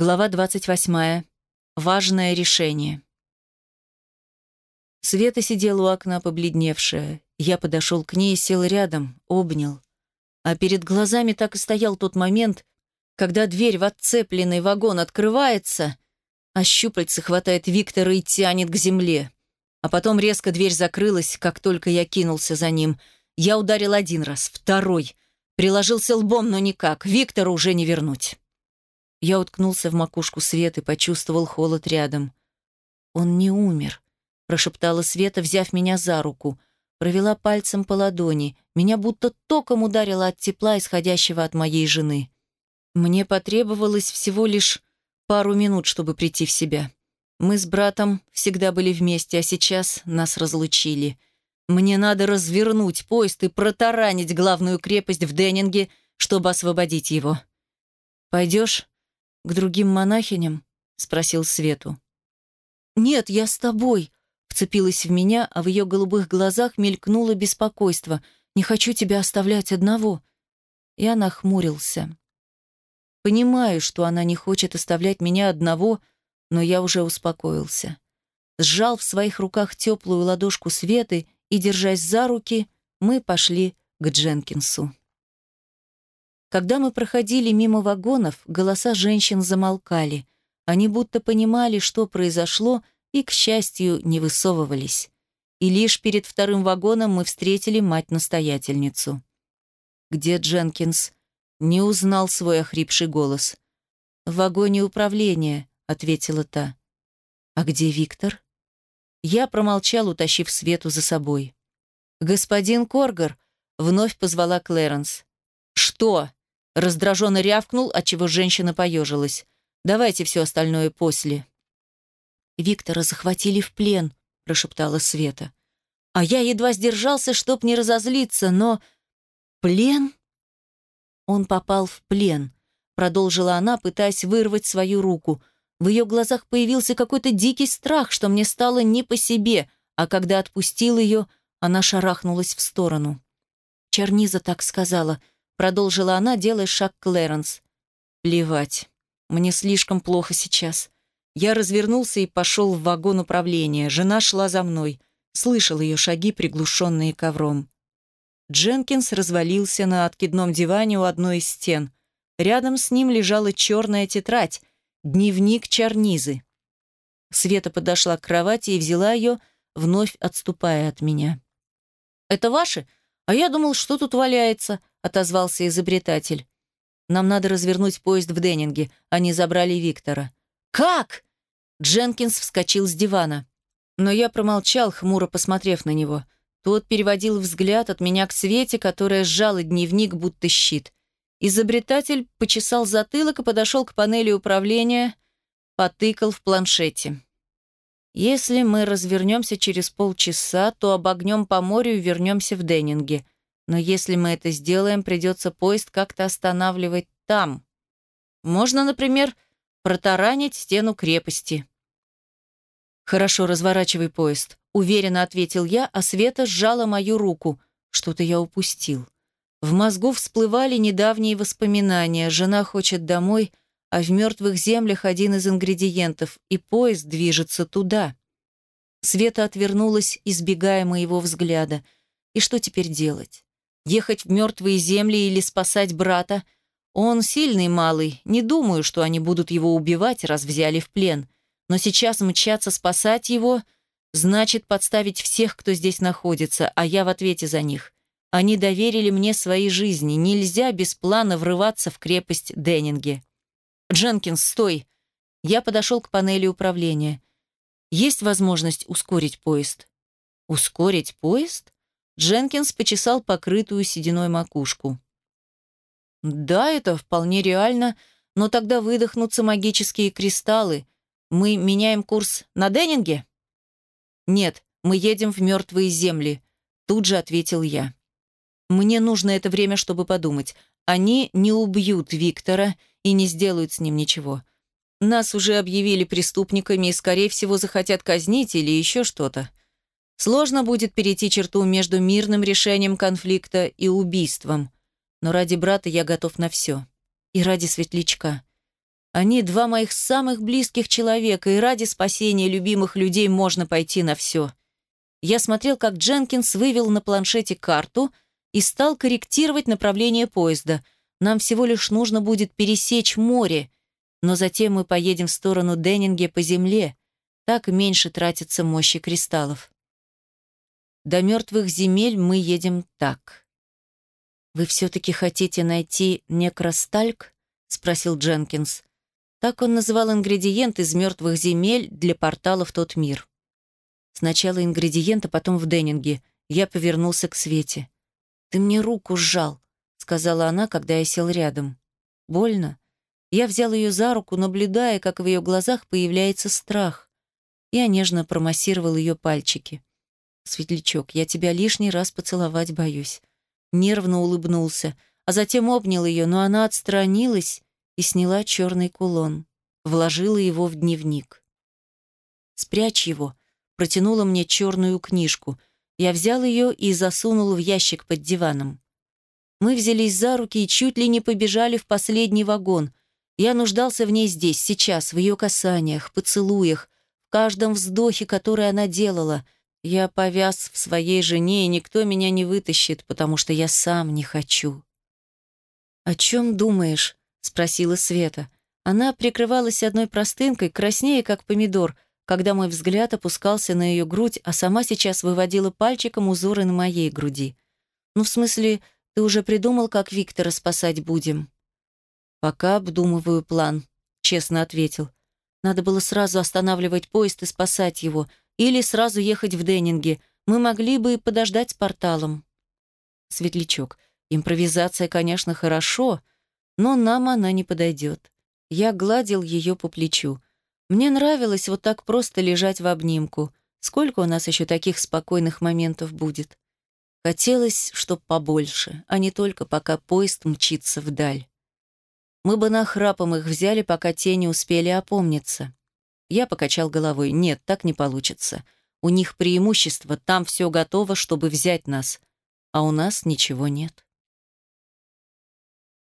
Глава 28. Важное решение. Света сидела у окна побледневшая. Я подошел к ней сел рядом, обнял. А перед глазами так и стоял тот момент, когда дверь в отцепленный вагон открывается, а щупальце хватает Виктора и тянет к земле. А потом резко дверь закрылась, как только я кинулся за ним. Я ударил один раз, второй. Приложился лбом, но никак. Виктора уже не вернуть. Я уткнулся в макушку Светы, почувствовал холод рядом. «Он не умер», — прошептала Света, взяв меня за руку. Провела пальцем по ладони. Меня будто током ударило от тепла, исходящего от моей жены. Мне потребовалось всего лишь пару минут, чтобы прийти в себя. Мы с братом всегда были вместе, а сейчас нас разлучили. Мне надо развернуть поезд и протаранить главную крепость в Деннинге, чтобы освободить его. «Пойдешь?» «К другим монахиням?» — спросил Свету. «Нет, я с тобой», — вцепилась в меня, а в ее голубых глазах мелькнуло беспокойство. «Не хочу тебя оставлять одного». Я нахмурился. Понимаю, что она не хочет оставлять меня одного, но я уже успокоился. Сжал в своих руках теплую ладошку Светы и, держась за руки, мы пошли к Дженкинсу. Когда мы проходили мимо вагонов, голоса женщин замолкали. Они будто понимали, что произошло, и, к счастью, не высовывались. И лишь перед вторым вагоном мы встретили мать-настоятельницу. «Где Дженкинс?» Не узнал свой охрипший голос. «В вагоне управления», — ответила та. «А где Виктор?» Я промолчал, утащив Свету за собой. «Господин Коргар», — вновь позвала Клэрэнс. «Что?» Раздраженно рявкнул, отчего женщина поежилась. «Давайте все остальное после». «Виктора захватили в плен», — прошептала Света. А я едва сдержался, чтоб не разозлиться, но... «Плен?» Он попал в плен, продолжила она, пытаясь вырвать свою руку. В ее глазах появился какой-то дикий страх, что мне стало не по себе, а когда отпустил ее, она шарахнулась в сторону. Черниза так сказала — Продолжила она, делая шаг к Клэрэнс. Плевать. Мне слишком плохо сейчас. Я развернулся и пошел в вагон управления. Жена шла за мной. Слышал ее шаги, приглушенные ковром. Дженкинс развалился на откидном диване у одной из стен. Рядом с ним лежала черная тетрадь, дневник Чарнизы. Света подошла к кровати и взяла ее, вновь отступая от меня. «Это ваши? А я думал, что тут валяется», — отозвался изобретатель. «Нам надо развернуть поезд в Деннинге. Они забрали Виктора». «Как?» Дженкинс вскочил с дивана. Но я промолчал, хмуро посмотрев на него. Тот переводил взгляд от меня к Свете, которая сжала дневник, будто щит. Изобретатель почесал затылок и подошел к панели управления, потыкал в планшете. «Если мы развернемся через полчаса, то обогнем по морю и вернемся в Деннинге. Но если мы это сделаем, придется поезд как-то останавливать там. Можно, например, протаранить стену крепости. «Хорошо, разворачивай поезд», — уверенно ответил я, а Света сжала мою руку. Что-то я упустил. В мозгу всплывали недавние воспоминания. Жена хочет домой, а в мертвых землях один из ингредиентов, и поезд движется туда. Света отвернулась, избегая моего взгляда. И что теперь делать? Ехать в мертвые земли или спасать брата? Он сильный малый, не думаю, что они будут его убивать, раз взяли в плен. Но сейчас мчаться спасать его значит подставить всех, кто здесь находится, а я в ответе за них. Они доверили мне свои жизни. Нельзя без плана врываться в крепость Деннинге. «Дженкинс, стой!» Я подошел к панели управления. «Есть возможность ускорить поезд?» «Ускорить поезд?» Дженкинс почесал покрытую сединой макушку. «Да, это вполне реально, но тогда выдохнутся магические кристаллы. Мы меняем курс на Деннинге?» «Нет, мы едем в мертвые земли», — тут же ответил я. «Мне нужно это время, чтобы подумать. Они не убьют Виктора и не сделают с ним ничего. Нас уже объявили преступниками и, скорее всего, захотят казнить или еще что-то. Сложно будет перейти черту между мирным решением конфликта и убийством. Но ради брата я готов на все. И ради светлячка. Они два моих самых близких человека, и ради спасения любимых людей можно пойти на все. Я смотрел, как Дженкинс вывел на планшете карту и стал корректировать направление поезда. Нам всего лишь нужно будет пересечь море, но затем мы поедем в сторону Деннинге по земле. Так меньше тратится мощи кристаллов. До мертвых земель мы едем так. «Вы все-таки хотите найти некростальк?» — спросил Дженкинс. Так он называл ингредиент из мертвых земель для портала в тот мир. Сначала ингредиент, а потом в Деннинге. Я повернулся к Свете. «Ты мне руку сжал», — сказала она, когда я сел рядом. «Больно?» Я взял ее за руку, наблюдая, как в ее глазах появляется страх. Я нежно промассировал ее пальчики. «Светлячок, я тебя лишний раз поцеловать боюсь». Нервно улыбнулся, а затем обнял ее, но она отстранилась и сняла черный кулон. Вложила его в дневник. «Спрячь его», протянула мне черную книжку. Я взял ее и засунул в ящик под диваном. Мы взялись за руки и чуть ли не побежали в последний вагон. Я нуждался в ней здесь, сейчас, в ее касаниях, поцелуях, в каждом вздохе, который она делала. Я повяз в своей жене, и никто меня не вытащит, потому что я сам не хочу. «О чем думаешь?» — спросила Света. Она прикрывалась одной простынкой, краснее, как помидор — когда мой взгляд опускался на ее грудь, а сама сейчас выводила пальчиком узоры на моей груди. «Ну, в смысле, ты уже придумал, как Виктора спасать будем?» «Пока обдумываю план», — честно ответил. «Надо было сразу останавливать поезд и спасать его, или сразу ехать в Деннинге. Мы могли бы и подождать с порталом». «Светлячок, импровизация, конечно, хорошо, но нам она не подойдет». Я гладил ее по плечу. Мне нравилось вот так просто лежать в обнимку. Сколько у нас еще таких спокойных моментов будет? Хотелось, чтоб побольше, а не только пока поезд мчится вдаль. Мы бы нахрапом их взяли, пока те не успели опомниться. Я покачал головой. Нет, так не получится. У них преимущество, там все готово, чтобы взять нас. А у нас ничего нет.